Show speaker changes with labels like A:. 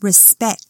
A: respect